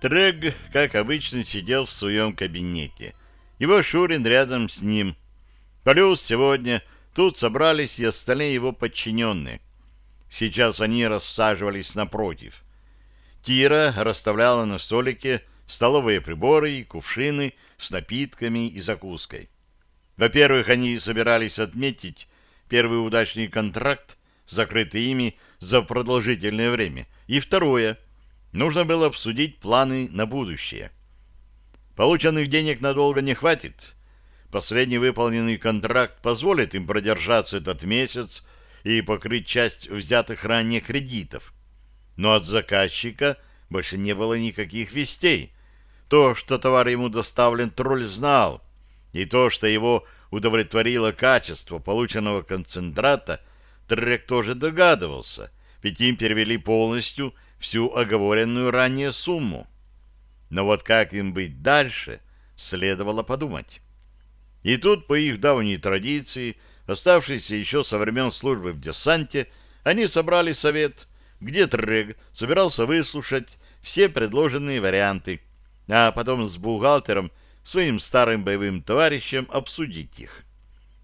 Трег, как обычно, сидел в своем кабинете. Его Шурин рядом с ним. Плюс сегодня тут собрались и остальные его подчиненные. Сейчас они рассаживались напротив. Тира расставляла на столике столовые приборы и кувшины с напитками и закуской. Во-первых, они собирались отметить первый удачный контракт, закрытый ими за продолжительное время. И второе, нужно было обсудить планы на будущее. Полученных денег надолго не хватит. Последний выполненный контракт позволит им продержаться этот месяц и покрыть часть взятых ранее кредитов. Но от заказчика больше не было никаких вестей. То, что товар ему доставлен, тролль знал, и то, что его удовлетворило качество полученного концентрата, Трек тоже догадывался, ведь им перевели полностью всю оговоренную ранее сумму. Но вот как им быть дальше, следовало подумать. И тут, по их давней традиции, оставшейся еще со времен службы в десанте, они собрали совет, где Трег собирался выслушать все предложенные варианты, а потом с бухгалтером, своим старым боевым товарищем, обсудить их.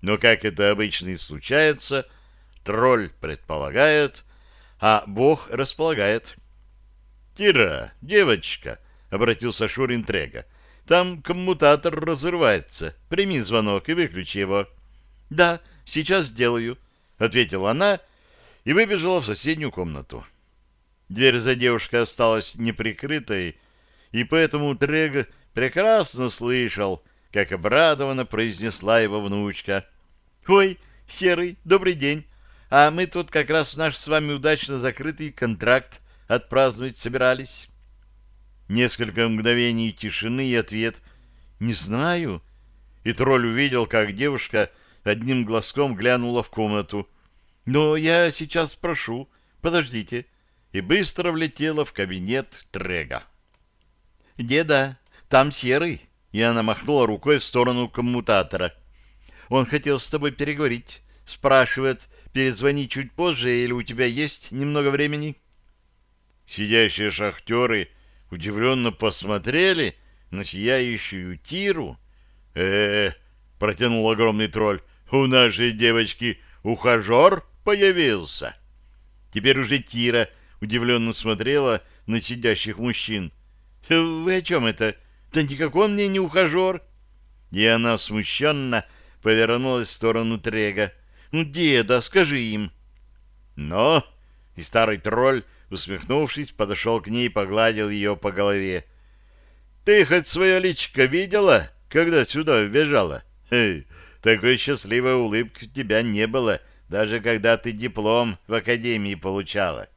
Но, как это обычно и случается, тролль предполагает, а бог располагает. «Тира, девочка!» — обратился Шурин Трега. «Там коммутатор разрывается. Прими звонок и выключи его». «Да, сейчас сделаю», — ответила она и выбежала в соседнюю комнату. Дверь за девушкой осталась неприкрытой, и поэтому Трег прекрасно слышал, как обрадованно произнесла его внучка. «Ой, Серый, добрый день! А мы тут как раз наш с вами удачно закрытый контракт отпраздновать собирались». Несколько мгновений тишины и ответ «Не знаю». И тролль увидел, как девушка одним глазком глянула в комнату. «Но я сейчас спрошу. Подождите». И быстро влетела в кабинет Трега. «Деда, там серый!» И она махнула рукой в сторону коммутатора. «Он хотел с тобой переговорить. Спрашивает, перезвони чуть позже или у тебя есть немного времени?» Сидящие шахтеры удивленно посмотрели на сияющую тиру. э, -э протянул огромный тролль, — «у нашей девочки ухажер появился». Теперь уже Тира удивленно смотрела на сидящих мужчин. «Вы о чем это? Да никакой он мне не ухажер!» И она смущенно повернулась в сторону Трега. «Ну, деда, скажи им!» «Но!» И старый тролль, усмехнувшись, подошел к ней и погладил ее по голове. «Ты хоть свое личико видела, когда сюда вбежала? Хе, такой счастливой улыбки у тебя не было, даже когда ты диплом в академии получала.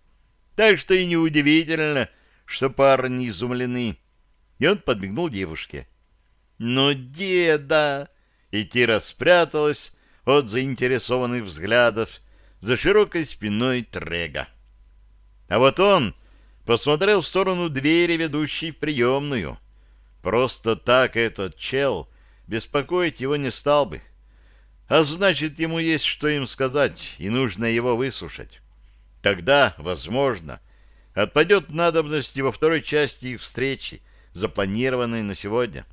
Так что и неудивительно, что парни изумлены. И он подмигнул девушке. «Ну, деда!» И Тира спряталась от заинтересованных взглядов за широкой спиной Трега. А вот он посмотрел в сторону двери, ведущей в приемную. Просто так этот чел беспокоить его не стал бы. А значит, ему есть что им сказать, и нужно его выслушать. Тогда, возможно, отпадет надобность во второй части их встречи, запланированной на сегодня.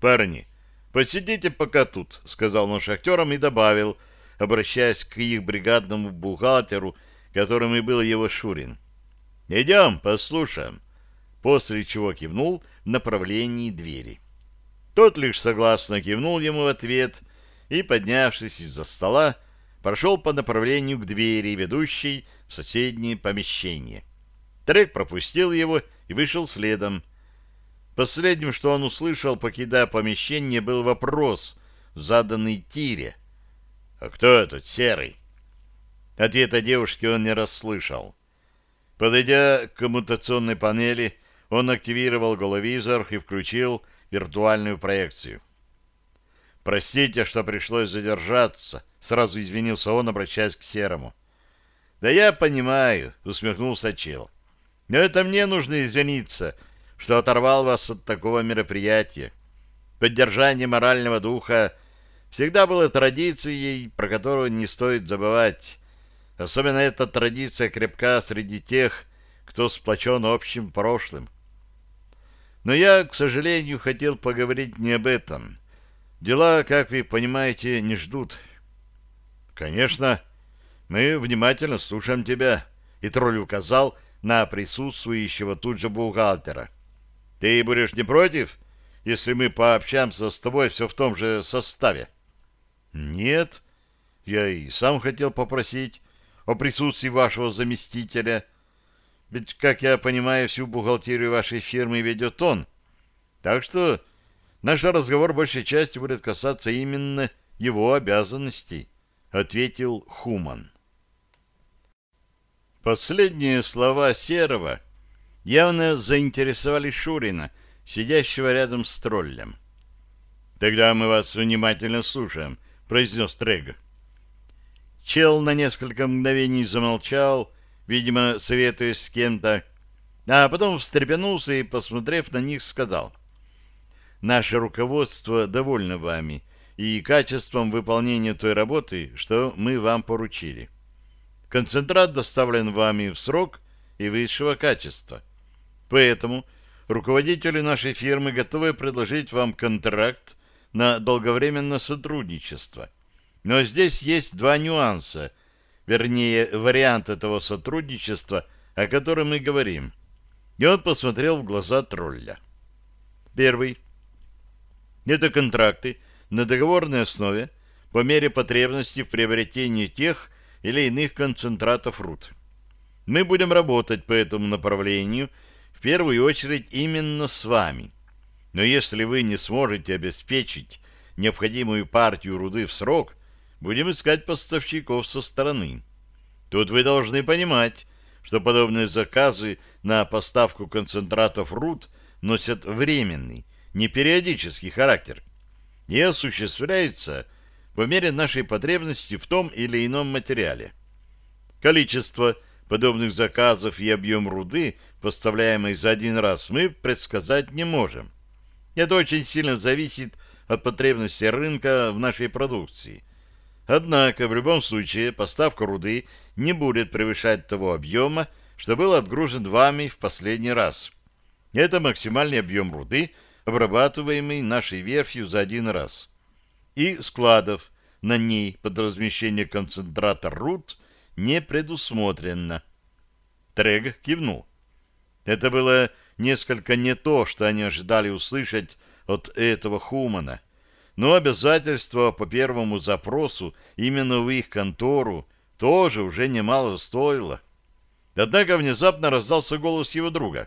«Парни, посидите пока тут», — сказал он шахтерам и добавил, обращаясь к их бригадному бухгалтеру, которым и был его Шурин. «Идем, послушаем», после чего кивнул в направлении двери. Тот лишь согласно кивнул ему в ответ и, поднявшись из-за стола, прошел по направлению к двери, ведущей в соседнее помещение. Трек пропустил его и вышел следом. Последним, что он услышал, покидая помещение, был вопрос, заданный Тире. «А кто этот серый?» Ответа девушки он не расслышал. Подойдя к коммутационной панели, он активировал головизор и включил виртуальную проекцию. «Простите, что пришлось задержаться», — сразу извинился он, обращаясь к Серому. «Да я понимаю», — усмехнулся чел. «Но это мне нужно извиниться, что оторвал вас от такого мероприятия. Поддержание морального духа всегда было традицией, про которую не стоит забывать. Особенно эта традиция крепка среди тех, кто сплочен общим прошлым. Но я, к сожалению, хотел поговорить не об этом. Дела, как вы понимаете, не ждут. Конечно, мы внимательно слушаем тебя. И тролль указал на присутствующего тут же бухгалтера. Ты будешь не против, если мы пообщаемся с тобой все в том же составе? Нет, я и сам хотел попросить о присутствии вашего заместителя. Ведь, как я понимаю, всю бухгалтерию вашей фирмы ведет он. Так что наш разговор большей части будет касаться именно его обязанностей, — ответил Хуман. Последние слова Серого явно заинтересовали Шурина, сидящего рядом с троллем. «Тогда мы вас внимательно слушаем», — произнес Трег. Чел на несколько мгновений замолчал, видимо, советуясь с кем-то, а потом встрепенулся и, посмотрев на них, сказал. «Наше руководство довольно вами и качеством выполнения той работы, что мы вам поручили. Концентрат доставлен вами в срок и высшего качества. Поэтому руководители нашей фирмы готовы предложить вам контракт на долговременное сотрудничество. Но здесь есть два нюанса, вернее, вариант этого сотрудничества, о котором мы говорим. И он посмотрел в глаза тролля. Первый. Это контракты на договорной основе по мере потребности в приобретении тех или иных концентратов руд. Мы будем работать по этому направлению в первую очередь именно с вами. Но если вы не сможете обеспечить необходимую партию руды в срок, будем искать поставщиков со стороны. Тут вы должны понимать, что подобные заказы на поставку концентратов руд носят временный, не периодический характер и осуществляются по мере нашей потребности в том или ином материале. Количество подобных заказов и объем руды, поставляемой за один раз, мы предсказать не можем. Это очень сильно зависит от потребностей рынка в нашей продукции. Однако, в любом случае, поставка руды не будет превышать того объема, что был отгружен вами в последний раз. Это максимальный объем руды, обрабатываемый нашей верфью за один раз. И складов на ней под размещение концентратор руд не предусмотрено. Трег кивнул. Это было несколько не то, что они ожидали услышать от этого Хумана но обязательство по первому запросу именно в их контору тоже уже немало стоило. Однако внезапно раздался голос его друга.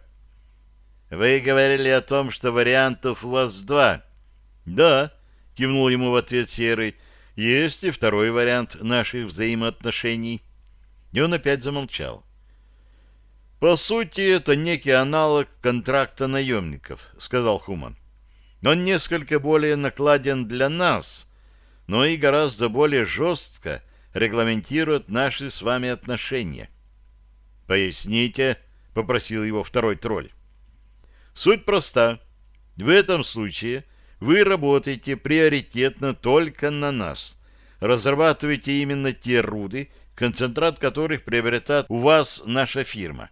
«Вы говорили о том, что вариантов у вас два». «Да», — кивнул ему в ответ Серый, — «есть и второй вариант наших взаимоотношений». И он опять замолчал. «По сути, это некий аналог контракта наемников», — сказал Хуман. Он несколько более накладен для нас, но и гораздо более жестко регламентирует наши с вами отношения. «Поясните», — попросил его второй тролль. «Суть проста. В этом случае вы работаете приоритетно только на нас, разрабатываете именно те руды, концентрат которых приобретает у вас наша фирма.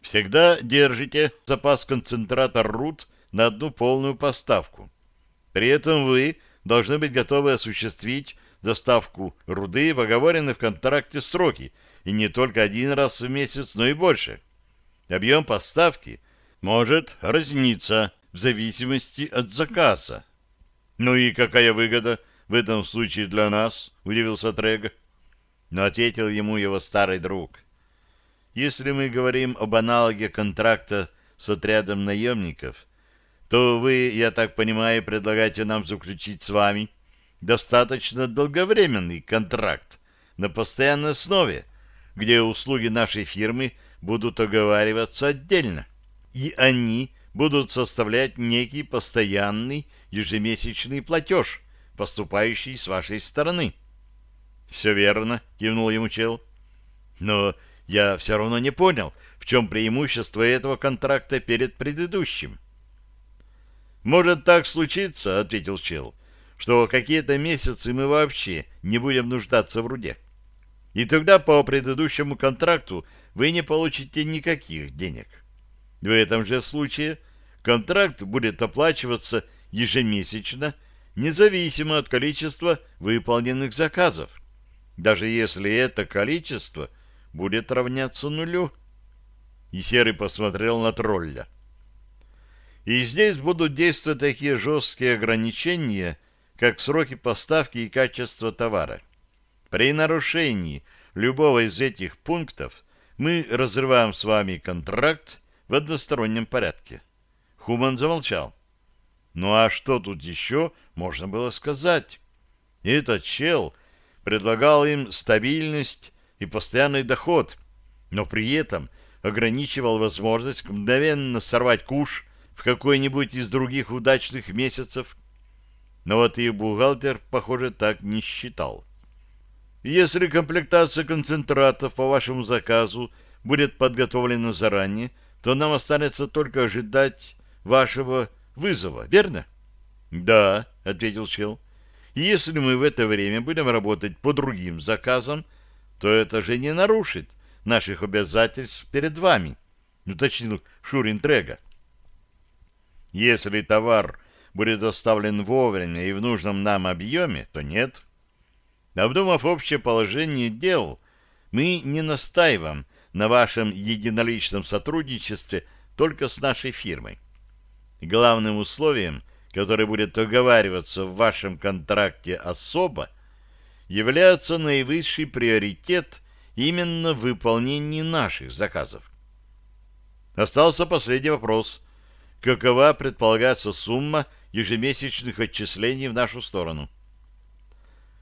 Всегда держите запас концентрата руд на одну полную поставку. При этом вы должны быть готовы осуществить доставку руды в оговоренные в контракте сроки, и не только один раз в месяц, но и больше. Объем поставки может разниться в зависимости от заказа. «Ну и какая выгода в этом случае для нас?» — удивился Трега. Но ответил ему его старый друг. «Если мы говорим об аналоге контракта с отрядом наемников, то вы, я так понимаю, предлагаете нам заключить с вами достаточно долговременный контракт на постоянной основе, где услуги нашей фирмы будут оговариваться отдельно, и они будут составлять некий постоянный ежемесячный платеж, поступающий с вашей стороны. — Все верно, — кивнул ему чел. — Но я все равно не понял, в чем преимущество этого контракта перед предыдущим. «Может так случиться», — ответил чел, — «что какие-то месяцы мы вообще не будем нуждаться в руде. И тогда по предыдущему контракту вы не получите никаких денег. В этом же случае контракт будет оплачиваться ежемесячно, независимо от количества выполненных заказов, даже если это количество будет равняться нулю. И Серый посмотрел на тролля. И здесь будут действовать такие жесткие ограничения, как сроки поставки и качество товара. При нарушении любого из этих пунктов мы разрываем с вами контракт в одностороннем порядке. Хуман замолчал. Ну а что тут еще можно было сказать? Этот чел предлагал им стабильность и постоянный доход, но при этом ограничивал возможность мгновенно сорвать куш в какой-нибудь из других удачных месяцев. Но вот и бухгалтер, похоже, так не считал. Если комплектация концентратов по вашему заказу будет подготовлена заранее, то нам останется только ожидать вашего вызова, верно? — Да, — ответил Чел. — Если мы в это время будем работать по другим заказам, то это же не нарушит наших обязательств перед вами, — уточнил Шурин Трега. Если товар будет доставлен вовремя и в нужном нам объеме, то нет. Обдумав общее положение дел, мы не настаиваем на вашем единоличном сотрудничестве только с нашей фирмой. Главным условием, которое будет оговариваться в вашем контракте особо, является наивысший приоритет именно в выполнении наших заказов. Остался последний вопрос. Какова предполагается сумма ежемесячных отчислений в нашу сторону?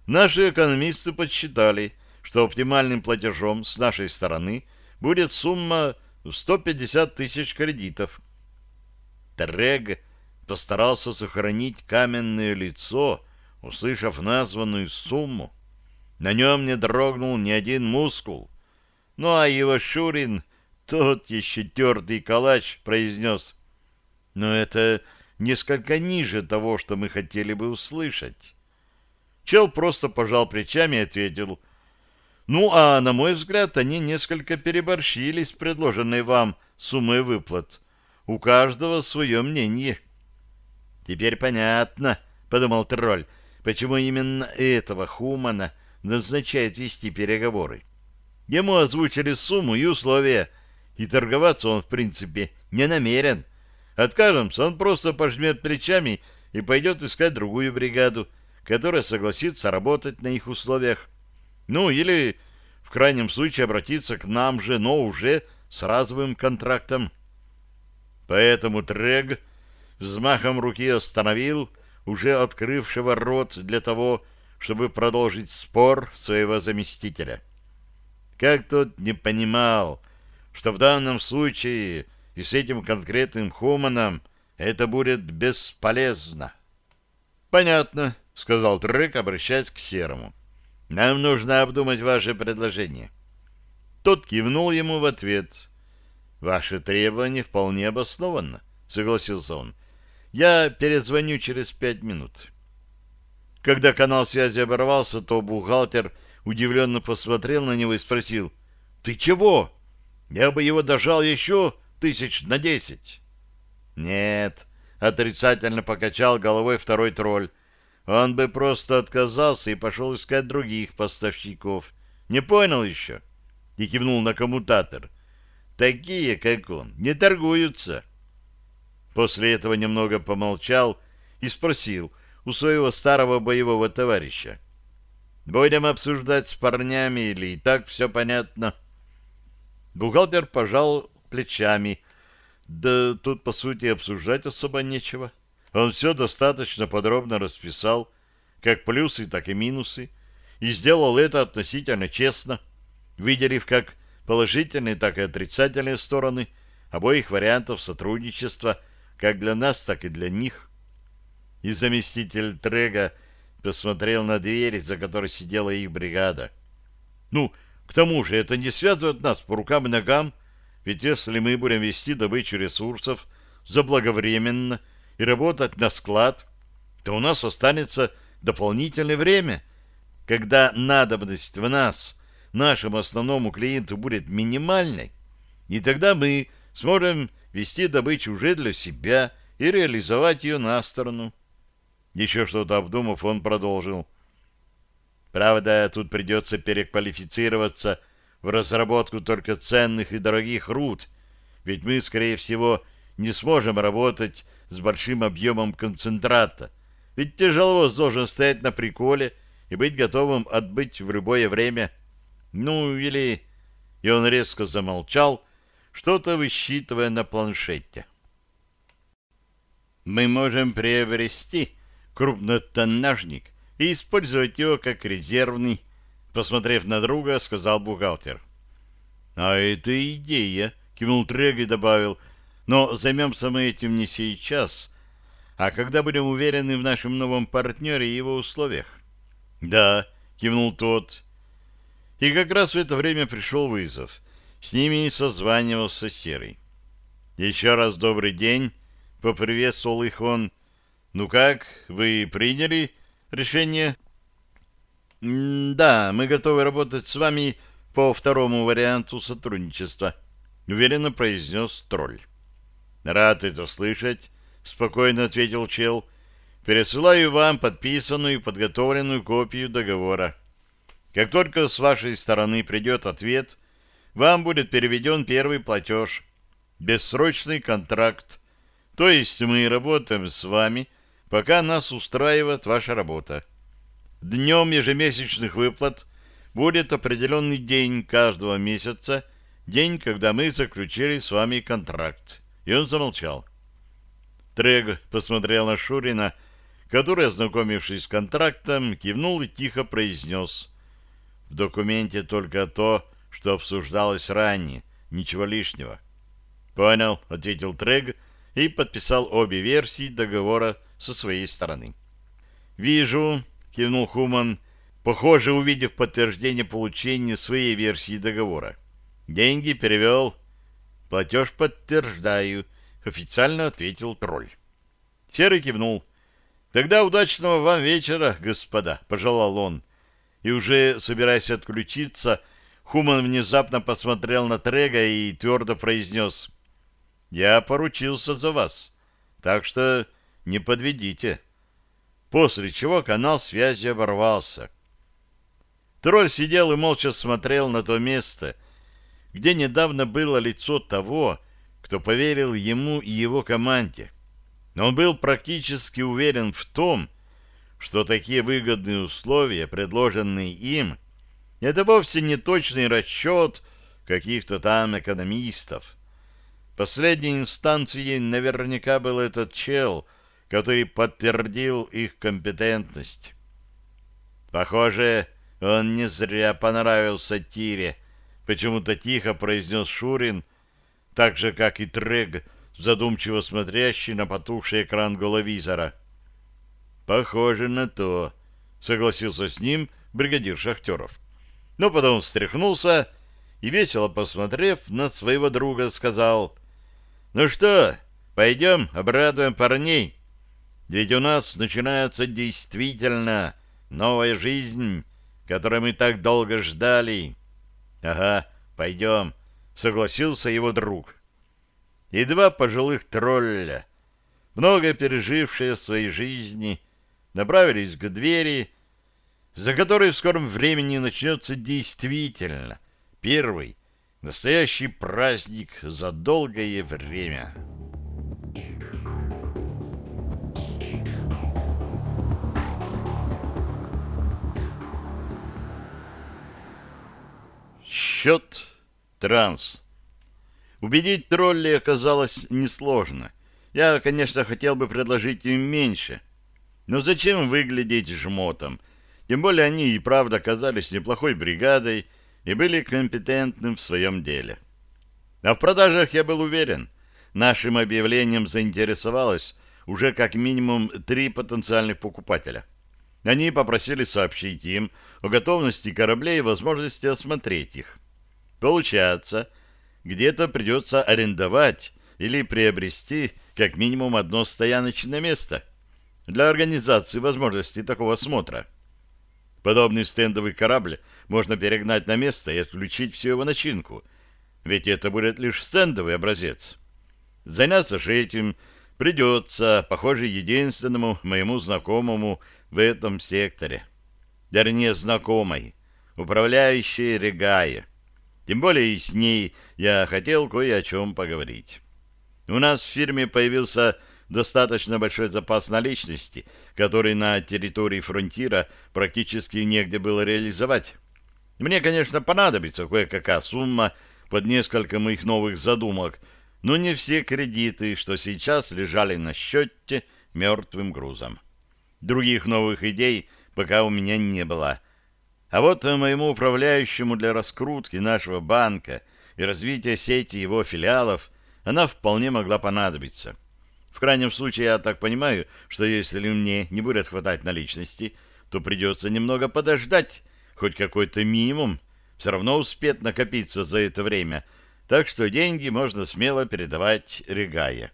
Наши экономисты подсчитали, что оптимальным платежом с нашей стороны будет сумма в 150 тысяч кредитов. Трег постарался сохранить каменное лицо, услышав названную сумму. На нем не дрогнул ни один мускул. Ну а его Шурин, тот еще тертый калач, произнес, «Но это несколько ниже того, что мы хотели бы услышать». Чел просто пожал плечами и ответил, «Ну, а на мой взгляд, они несколько переборщили с предложенной вам суммой выплат. У каждого свое мнение. Теперь понятно, подумал тролль, почему именно этого Хумана назначает вести переговоры. Ему озвучили сумму и условия, и торговаться он, в принципе, не намерен. Откажемся, он просто пожмет плечами и пойдет искать другую бригаду, которая согласится работать на их условиях. Ну, или, в крайнем случае, обратиться к нам же, но уже с разовым контрактом. Поэтому Трег взмахом руки остановил уже открывшего рот для того, чтобы продолжить спор своего заместителя. Как тот не понимал, что в данном случае и с этим конкретным Хуманом это будет бесполезно. «Понятно», — сказал Трек, обращаясь к Серому. «Нам нужно обдумать ваше предложение». Тот кивнул ему в ответ — Ваше требование вполне обоснованно, согласился он. Я перезвоню через пять минут. Когда канал связи оборвался, то бухгалтер удивленно посмотрел на него и спросил, «Ты чего? Я бы его дожал еще тысяч на десять». «Нет», — отрицательно покачал головой второй тролль, «он бы просто отказался и пошел искать других поставщиков. Не понял еще?» И кивнул на коммутатор. Такие, как он, не торгуются. После этого немного помолчал и спросил у своего старого боевого товарища. «Будем обсуждать с парнями или и так все понятно?» Бухгалтер пожал плечами. «Да тут, по сути, обсуждать особо нечего. Он все достаточно подробно расписал, как плюсы, так и минусы, и сделал это относительно честно, выделив как положительные, так и отрицательные стороны обоих вариантов сотрудничества, как для нас, так и для них. И заместитель Трега посмотрел на дверь, за которой сидела их бригада. Ну, к тому же это не связывает нас по рукам и ногам, ведь если мы будем вести добычу ресурсов заблаговременно и работать на склад, то у нас останется дополнительное время, когда надобность в нас – нашему основному клиенту будет минимальной, и тогда мы сможем вести добычу уже для себя и реализовать ее на сторону. Еще что-то обдумав, он продолжил. Правда, тут придется переквалифицироваться в разработку только ценных и дорогих руд, ведь мы, скорее всего, не сможем работать с большим объемом концентрата, ведь тяжеловоз должен стоять на приколе и быть готовым отбыть в любое время. Ну, или... И он резко замолчал, что-то высчитывая на планшете. Мы можем приобрести крупнотоннажник и использовать его как резервный, посмотрев на друга, сказал бухгалтер. — А это идея, — кивнул Трег и добавил, — но займемся мы этим не сейчас, а когда будем уверены в нашем новом партнере и его условиях. — Да, — кивнул тот. И как раз в это время пришел вызов. С ними созванивался Серый. — Еще раз добрый день, — поприветствовал их он. — Ну как, вы приняли решение? — Да, мы готовы работать с вами по второму варианту сотрудничества, — уверенно произнес тролль. — Рад это слышать, — спокойно ответил чел. — Пересылаю вам подписанную и подготовленную копию договора. Как только с вашей стороны придет ответ, вам будет переведен первый платеж. Бессрочный контракт. То есть мы работаем с вами, пока нас устраивает ваша работа. Днем ежемесячных выплат будет определенный день каждого месяца, день, когда мы заключили с вами контракт. И он замолчал. Трег посмотрел на Шурина, который, ознакомившись с контрактом, кивнул и тихо произнес. В документе только то, что обсуждалось ранее, ничего лишнего. «Понял», — ответил Трег и подписал обе версии договора со своей стороны. «Вижу», — кивнул Хуман, похоже, увидев подтверждение получения своей версии договора. «Деньги перевел». «Платеж подтверждаю», — официально ответил тролль. Серый кивнул. «Тогда удачного вам вечера, господа», — пожелал он. И уже собираясь отключиться, Хуман внезапно посмотрел на Трега и твердо произнес «Я поручился за вас, так что не подведите». После чего канал связи оборвался. Тролль сидел и молча смотрел на то место, где недавно было лицо того, кто поверил ему и его команде. Но он был практически уверен в том, что такие выгодные условия, предложенные им, — это вовсе не точный расчет каких-то там экономистов. Последней инстанцией наверняка был этот чел, который подтвердил их компетентность. Похоже, он не зря понравился Тире, почему-то тихо произнес Шурин, так же, как и Трег, задумчиво смотрящий на потухший экран головизора. «Похоже на то», — согласился с ним бригадир шахтеров но потом встряхнулся и, весело посмотрев на своего друга, сказал, «Ну что, пойдем обрадуем парней, ведь у нас начинается действительно новая жизнь, которой мы так долго ждали». «Ага, пойдем», — согласился его друг. И два пожилых тролля, много пережившие в своей жизни, направились к двери, за которой в скором времени начнется действительно первый настоящий праздник за долгое время. Счет транс. Убедить троллей оказалось несложно. Я, конечно, хотел бы предложить им меньше. Но зачем выглядеть жмотом, тем более они и правда оказались неплохой бригадой и были компетентным в своем деле. А в продажах я был уверен. Нашим объявлением заинтересовалось уже как минимум три потенциальных покупателя. Они попросили сообщить им о готовности кораблей и возможности осмотреть их. Получается, где-то придется арендовать или приобрести как минимум одно стояночное место для организации возможности такого осмотра. Подобный стендовый корабль можно перегнать на место и отключить всю его начинку, ведь это будет лишь стендовый образец. Заняться же этим придется, похоже, единственному моему знакомому в этом секторе. Вернее, знакомой, управляющей Регае. Тем более и с ней я хотел кое о чем поговорить. У нас в фирме появился достаточно большой запас наличности, который на территории фронтира практически негде было реализовать. Мне, конечно, понадобится кое-какая сумма под несколько моих новых задумок, но не все кредиты, что сейчас лежали на счете мертвым грузом. Других новых идей пока у меня не было. А вот моему управляющему для раскрутки нашего банка и развития сети его филиалов она вполне могла понадобиться. В крайнем случае, я так понимаю, что если мне не будет хватать наличности, то придется немного подождать, хоть какой-то минимум, все равно успеет накопиться за это время, так что деньги можно смело передавать Регае.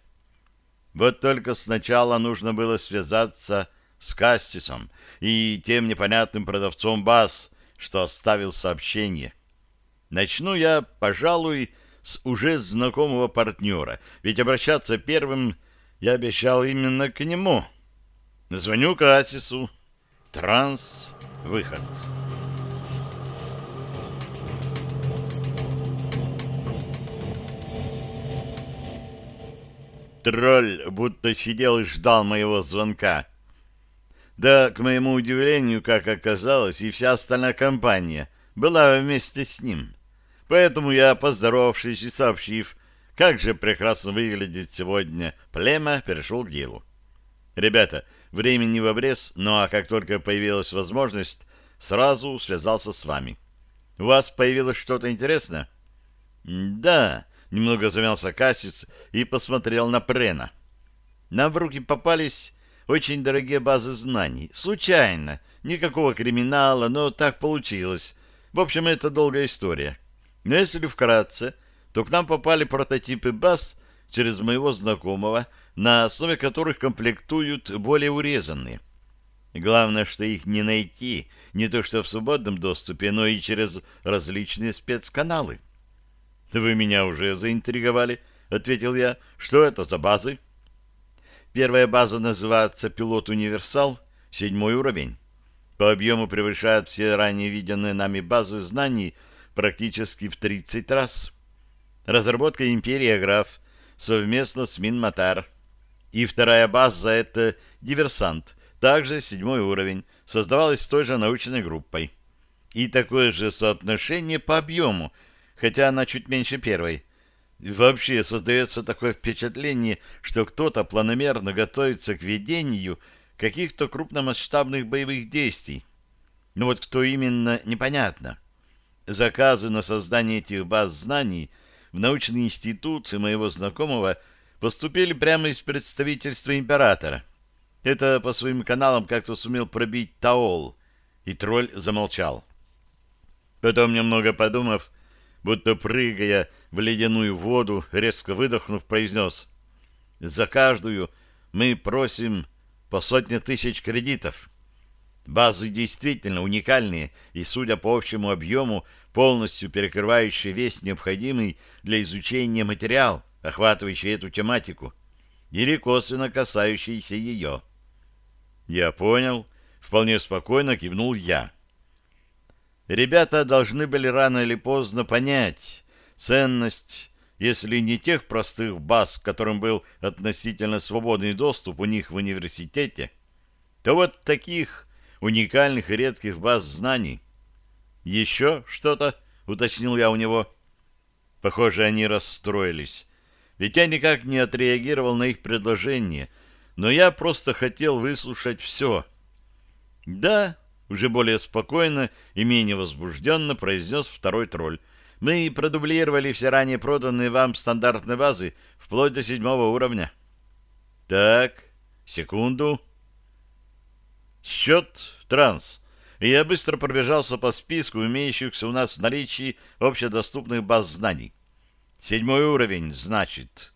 Вот только сначала нужно было связаться с Кастисом и тем непонятным продавцом баз, что оставил сообщение. Начну я, пожалуй, с уже знакомого партнера, ведь обращаться первым я обещал именно к нему. Звоню Кассису. Транс. Выход. Тролль будто сидел и ждал моего звонка. Да, к моему удивлению, как оказалось, и вся остальная компания была вместе с ним. Поэтому я, поздоровавшись и сообщив, как же прекрасно выглядит сегодня племя, перешел к делу. Ребята, времени в обрез, ну а как только появилась возможность, сразу связался с вами. У вас появилось что-то интересное? Да, немного замялся Кассис и посмотрел на Прена. Нам в руки попались очень дорогие базы знаний. Случайно. Никакого криминала, но так получилось. В общем, это долгая история. Но если вкратце, то к нам попали прототипы баз через моего знакомого, на основе которых комплектуют более урезанные. Главное, что их не найти, не то что в свободном доступе, но и через различные спецканалы. «Вы меня уже заинтриговали», — ответил я. «Что это за базы?» Первая база называется «Пилот Универсал», седьмой уровень. По объему превышает все ранее виденные нами базы знаний практически в 30 раз. Разработка «Империя Граф» совместно с Минматар. И вторая база — это «Диверсант», также седьмой уровень, создавалась той же научной группой. И такое же соотношение по объему, хотя она чуть меньше первой. Вообще создается такое впечатление, что кто-то планомерно готовится к ведению каких-то крупномасштабных боевых действий. Но вот кто именно, непонятно. Заказы на создание этих баз знаний — в научный институт моего знакомого поступили прямо из представительства императора. Это по своим каналам как-то сумел пробить Таол, и тролль замолчал. Потом, немного подумав, будто прыгая в ледяную воду, резко выдохнув, произнес «За каждую мы просим по сотне тысяч кредитов». Базы действительно уникальные и, судя по общему объему, полностью перекрывающие весь необходимый для изучения материал, охватывающий эту тематику, или косвенно касающийся ее. Я понял, вполне спокойно кивнул я. Ребята должны были рано или поздно понять ценность, если не тех простых баз, к которым был относительно свободный доступ у них в университете, то вот таких уникальных и редких баз знаний. «Еще что-то?» — уточнил я у него. Похоже, они расстроились. Ведь я никак не отреагировал на их предложение, но я просто хотел выслушать все. «Да», — уже более спокойно и менее возбужденно произнес второй тролль, «мы продублировали все ранее проданные вам стандартные базы вплоть до седьмого уровня». «Так, секунду». Счет транс. И я быстро пробежался по списку имеющихся у нас в наличии общедоступных баз знаний. Седьмой уровень, значит.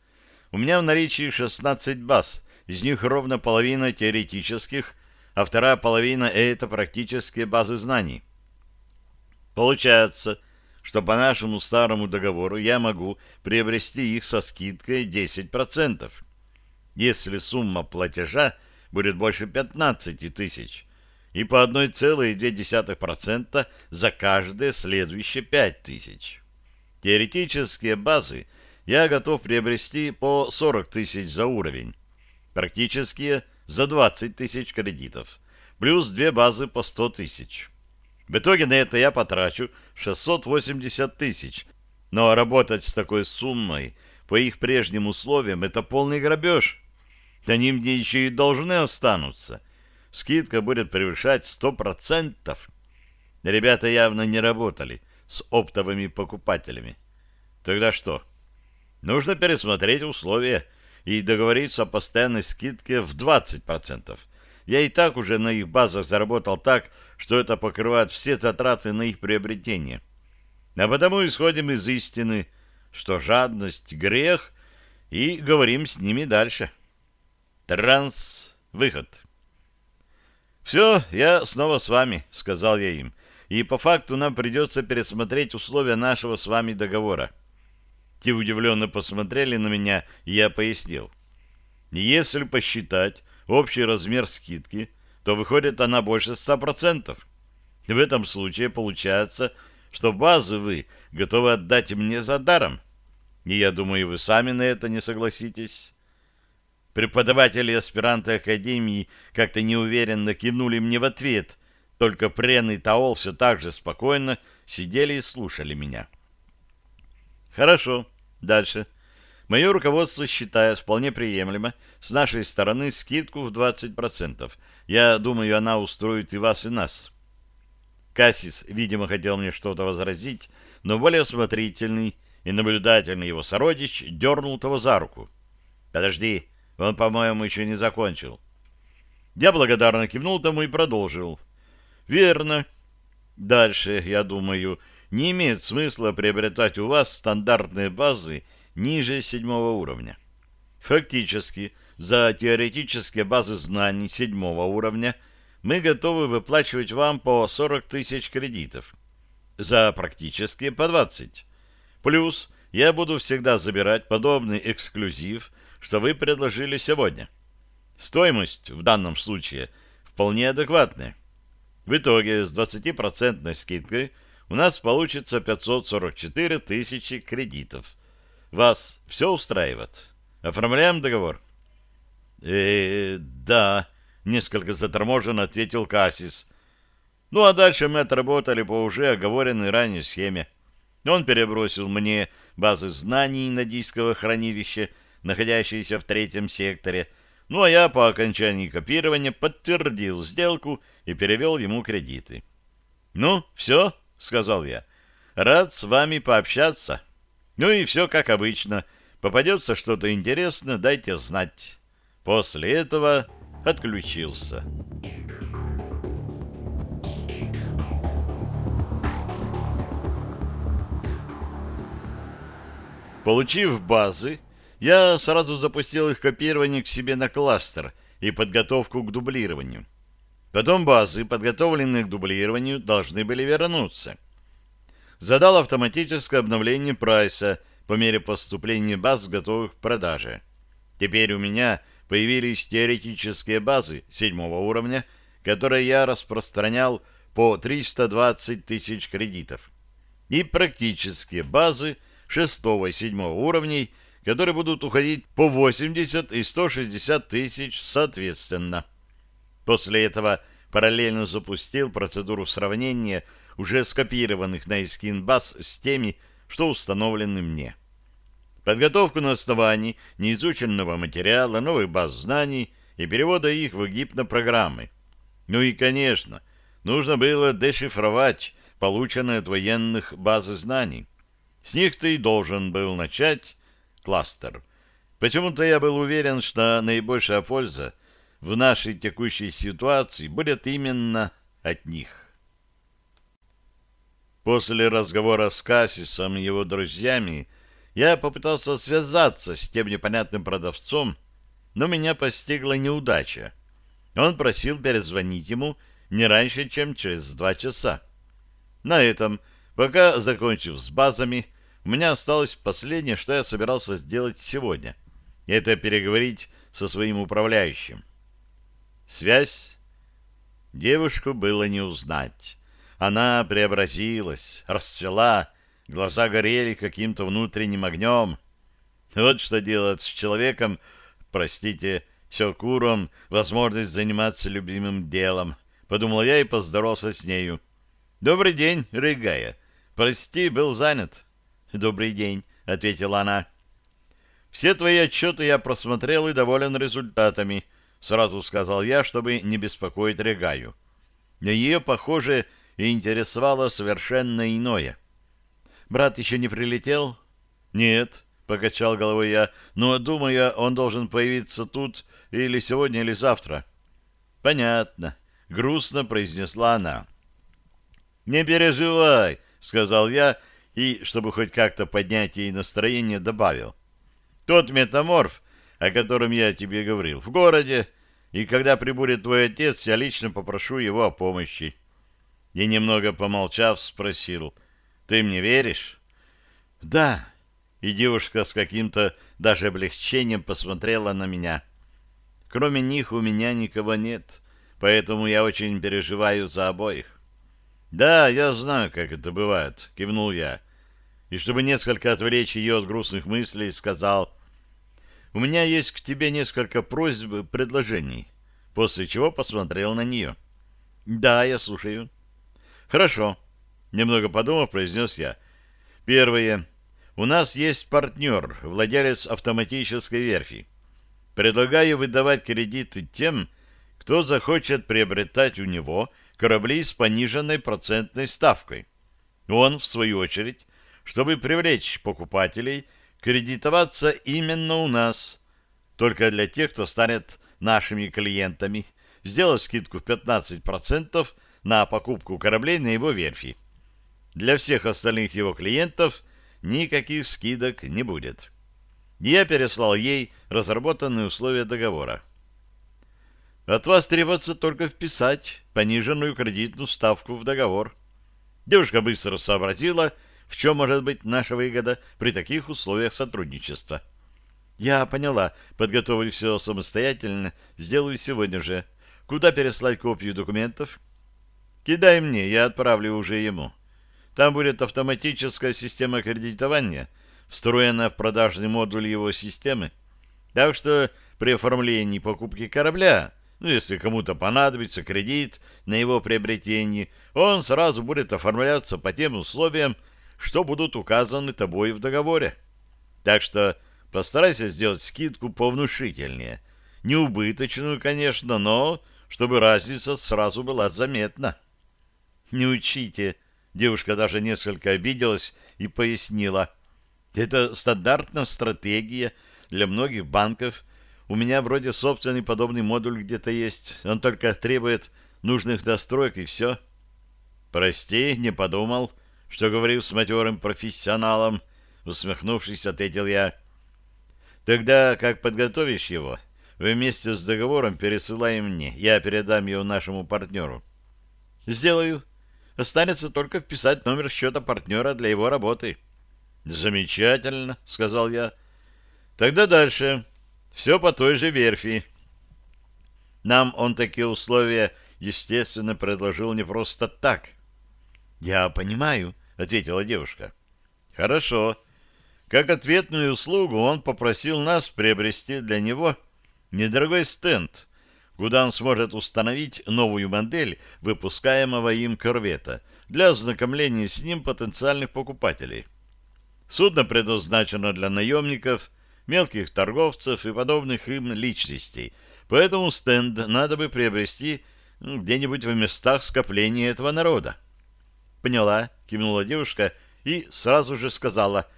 У меня в наличии 16 баз, из них ровно половина теоретических, а вторая половина — это практические базы знаний. Получается, что по нашему старому договору я могу приобрести их со скидкой 10%. Если сумма платежа будет больше 15 тысяч, и по 1,2% за каждые следующие 5 тысяч. Теоретические базы я готов приобрести по 40 тысяч за уровень, практические за 20 тысяч кредитов, плюс две базы по 100 тысяч. В итоге на это я потрачу 680 тысяч, но работать с такой суммой по их прежним условиям – это полный грабеж. Они мне еще и должны останутся. Скидка будет превышать 100%. Ребята явно не работали с оптовыми покупателями. Тогда что? Нужно пересмотреть условия и договориться о постоянной скидке в 20%. Я и так уже на их базах заработал так, что это покрывает все затраты на их приобретение. А потому исходим из истины, что жадность — грех, и говорим с ними дальше. Транс. Выход. «Все, я снова с вами», — сказал я им, «и по факту нам придется пересмотреть условия нашего с вами договора». Те удивленно посмотрели на меня, и я пояснил. Если посчитать общий размер скидки, то выходит она больше 100%. В этом случае получается, что базы вы готовы отдать мне за даром. И я думаю, вы сами на это не согласитесь. Преподаватели аспиранты Академии как-то неуверенно кивнули мне в ответ, только Прен и Таол все так же спокойно сидели и слушали меня. Хорошо, дальше. Мое руководство считает вполне приемлемо с нашей стороны скидку в 20%. Я думаю, она устроит и вас, и нас. Кассис, видимо, хотел мне что-то возразить, но более осмотрительный и наблюдательный его сородич дернул того за руку. «Подожди, он, по-моему, еще не закончил. Я благодарно кивнул тому и продолжил. Верно. Дальше, я думаю, не имеет смысла приобретать у вас стандартные базы ниже седьмого уровня. Фактически, за теоретические базы знаний седьмого уровня мы готовы выплачивать вам по 40 тысяч кредитов. За практические по 20. Плюс я буду всегда забирать подобный эксклюзив что вы предложили сегодня. Стоимость в данном случае вполне адекватная. В итоге с 20% скидкой у нас получится 544 тысячи кредитов. Вас все устраивает? Оформляем договор? э, -э да, несколько заторможенно ответил Кассис. Ну, а дальше мы отработали по уже оговоренной ранее схеме. Он перебросил мне базы знаний на дисковое хранилище находящиеся в третьем секторе, ну а я по окончании копирования подтвердил сделку и перевел ему кредиты. «Ну, все», — сказал я, — «рад с вами пообщаться. Ну и все как обычно. Попадется что-то интересное, дайте знать». После этого отключился. Получив базы, я сразу запустил их копирование к себе на кластер и подготовку к дублированию. Потом базы, подготовленные к дублированию, должны были вернуться. Задал автоматическое обновление прайса по мере поступления баз, готовых к продаже. Теперь у меня появились теоретические базы седьмого уровня, которые я распространял по 320 тысяч кредитов, и практические базы шестого и седьмого уровней, которые будут уходить по 80 и 160 тысяч соответственно. После этого параллельно запустил процедуру сравнения уже скопированных на Искин баз с теми, что установлены мне. Подготовку на основании неизученного материала, новых баз знаний и перевода их в гипнопрограммы. Ну и, конечно, нужно было дешифровать полученные от военных базы знаний. С них ты и должен был начать кластер. Почему-то я был уверен, что наибольшая польза в нашей текущей ситуации будет именно от них. После разговора с Кассисом и его друзьями я попытался связаться с тем непонятным продавцом, но меня постигла неудача. Он просил перезвонить ему не раньше, чем через два часа. На этом Пока, закончив с базами, у меня осталось последнее, что я собирался сделать сегодня. Это переговорить со своим управляющим. Связь. Девушку было не узнать. Она преобразилась, расцвела, глаза горели каким-то внутренним огнем. Вот что делать с человеком, простите, Сёкуром, возможность заниматься любимым делом. Подумал я и поздоровался с нею. «Добрый день, Рыгая. Прости, был занят». «Добрый день», — ответила она. «Все твои отчеты я просмотрел и доволен результатами», — сразу сказал я, чтобы не беспокоить Регаю. Ее, похоже, интересовало совершенно иное. «Брат еще не прилетел?» «Нет», — покачал головой я, — «но, думаю, он должен появиться тут или сегодня, или завтра». «Понятно», — грустно произнесла она. «Не переживай», — сказал я, и, чтобы хоть как-то поднять ей настроение, добавил. «Тот метаморф, о котором я тебе говорил, в городе, и когда прибудет твой отец, я лично попрошу его о помощи». И немного помолчав, спросил, «Ты мне веришь?» «Да», и девушка с каким-то даже облегчением посмотрела на меня. Кроме них у меня никого нет, поэтому я очень переживаю за обоих. «Да, я знаю, как это бывает», — кивнул я. И чтобы несколько отвлечь ее от грустных мыслей, сказал, «У меня есть к тебе несколько просьб, предложений», после чего посмотрел на нее. «Да, я слушаю». «Хорошо», — немного подумав, произнес я. «Первое. У нас есть партнер, владелец автоматической верфи. Предлагаю выдавать кредиты тем, кто захочет приобретать у него корабли с пониженной процентной ставкой. Он, в свою очередь, чтобы привлечь покупателей, кредитоваться именно у нас, только для тех, кто станет нашими клиентами, сделав скидку в 15% на покупку кораблей на его верфи. Для всех остальных его клиентов никаких скидок не будет я переслал ей разработанные условия договора. От вас требуется только вписать пониженную кредитную ставку в договор. Девушка быстро сообразила, в чем может быть наша выгода при таких условиях сотрудничества. Я поняла, подготовлю все самостоятельно, сделаю сегодня же. Куда переслать копию документов? Кидай мне, я отправлю уже ему. Там будет автоматическая система кредитования — встроена в продажный модуль его системы. Так что при оформлении покупки корабля, ну, если кому-то понадобится кредит на его приобретение, он сразу будет оформляться по тем условиям, что будут указаны тобой в договоре. Так что постарайся сделать скидку повнушительнее. Не убыточную, конечно, но чтобы разница сразу была заметна. «Не учите!» Девушка даже несколько обиделась и пояснила – это стандартная стратегия для многих банков. У меня вроде собственный подобный модуль где-то есть. Он только требует нужных достроек и все. Прости, не подумал, что говорил с матерым профессионалом. Усмехнувшись, ответил я. Тогда, как подготовишь его, вместе с договором пересылай мне. Я передам его нашему партнеру. Сделаю. Останется только вписать номер счета партнера для его работы. — «Замечательно», — сказал я. «Тогда дальше. Все по той же верфи». Нам он такие условия, естественно, предложил не просто так. «Я понимаю», — ответила девушка. «Хорошо. Как ответную услугу он попросил нас приобрести для него недорогой стенд, куда он сможет установить новую модель выпускаемого им корвета для ознакомления с ним потенциальных покупателей». Судно предназначено для наемников, мелких торговцев и подобных им личностей, поэтому стенд надо бы приобрести где-нибудь в местах скопления этого народа. «Поняла», — кивнула девушка и сразу же сказала,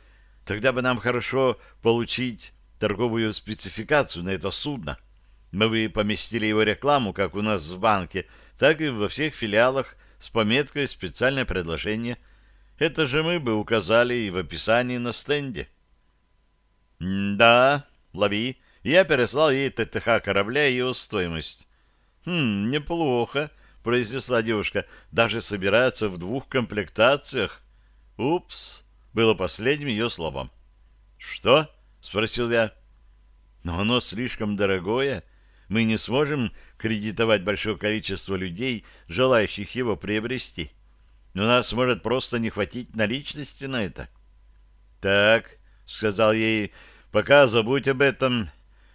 «тогда бы нам хорошо получить торговую спецификацию на это судно. Мы бы поместили его рекламу как у нас в банке, так и во всех филиалах с пометкой «Специальное предложение». Это же мы бы указали и в описании на стенде. «Да, лови». Я переслал ей ТТХ корабля и его стоимость. «Хм, неплохо», — произнесла девушка. «Даже собирается в двух комплектациях. Упс, было последним ее словом. Что? спросил я. Но оно слишком дорогое. Мы не сможем кредитовать большое количество людей, желающих его приобрести. Но нас может просто не хватить наличности на это. Так, сказал ей, пока забудь об этом.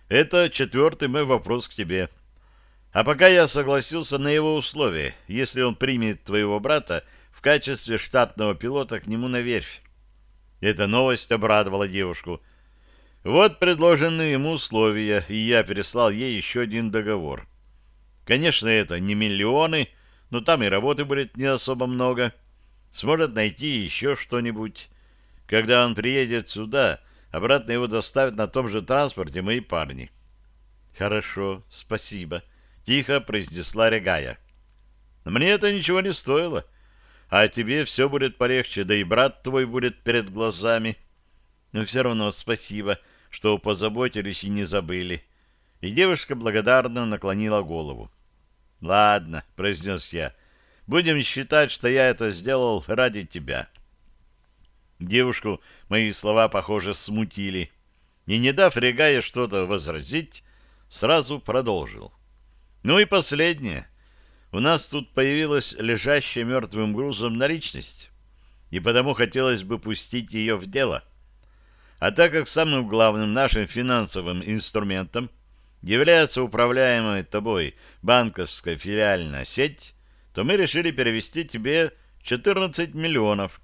Это четвертый мой вопрос к тебе. А пока я согласился на его условия, если он примет твоего брата в качестве штатного пилота к нему на верфь. Эта новость обрадовала девушку. Вот предложенные ему условия, и я переслал ей еще один договор. Конечно, это не миллионы, но там и работы будет не особо много. Сможет найти еще что-нибудь. Когда он приедет сюда, обратно его доставят на том же транспорте мои парни. — Хорошо, спасибо, — тихо произнесла Регая. — Мне это ничего не стоило. А тебе все будет полегче, да и брат твой будет перед глазами. Но все равно спасибо, что позаботились и не забыли. И девушка благодарно наклонила голову. — Ладно, — произнес я, — будем считать, что я это сделал ради тебя. Девушку мои слова, похоже, смутили. И, не дав Регае что-то возразить, сразу продолжил. Ну и последнее. У нас тут появилась лежащая мертвым грузом наличность, и потому хотелось бы пустить ее в дело. А так как самым главным нашим финансовым инструментом является управляемая тобой банковская филиальная сеть, то мы решили перевести тебе 14 миллионов.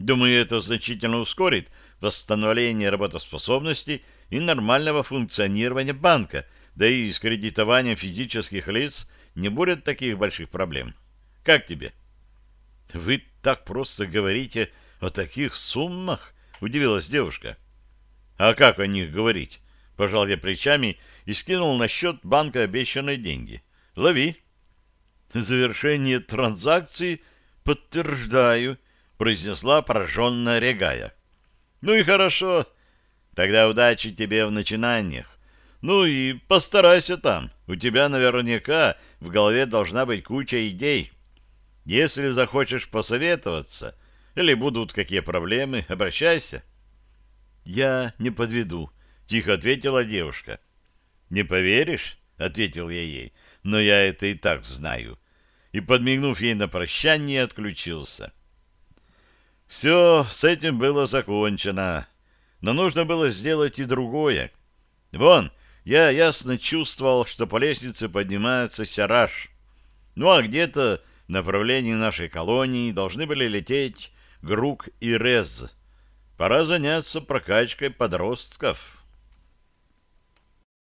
Думаю, это значительно ускорит восстановление работоспособности и нормального функционирования банка, да и с кредитованием физических лиц не будет таких больших проблем. Как тебе? — Вы так просто говорите о таких суммах? — удивилась девушка. — А как о них говорить? — пожал я плечами и скинул на счет банка обещанные деньги. Лови. Завершение транзакции подтверждаю, произнесла пораженная Регая. Ну и хорошо. Тогда удачи тебе в начинаниях. Ну и постарайся там. У тебя наверняка в голове должна быть куча идей. Если захочешь посоветоваться или будут какие проблемы, обращайся. Я не подведу, тихо ответила девушка. «Не поверишь?» — ответил я ей. «Но я это и так знаю». И, подмигнув ей на прощание, отключился. Все с этим было закончено. Но нужно было сделать и другое. Вон, я ясно чувствовал, что по лестнице поднимается Сяраж. Ну а где-то в направлении нашей колонии должны были лететь Грук и Рез. Пора заняться прокачкой подростков».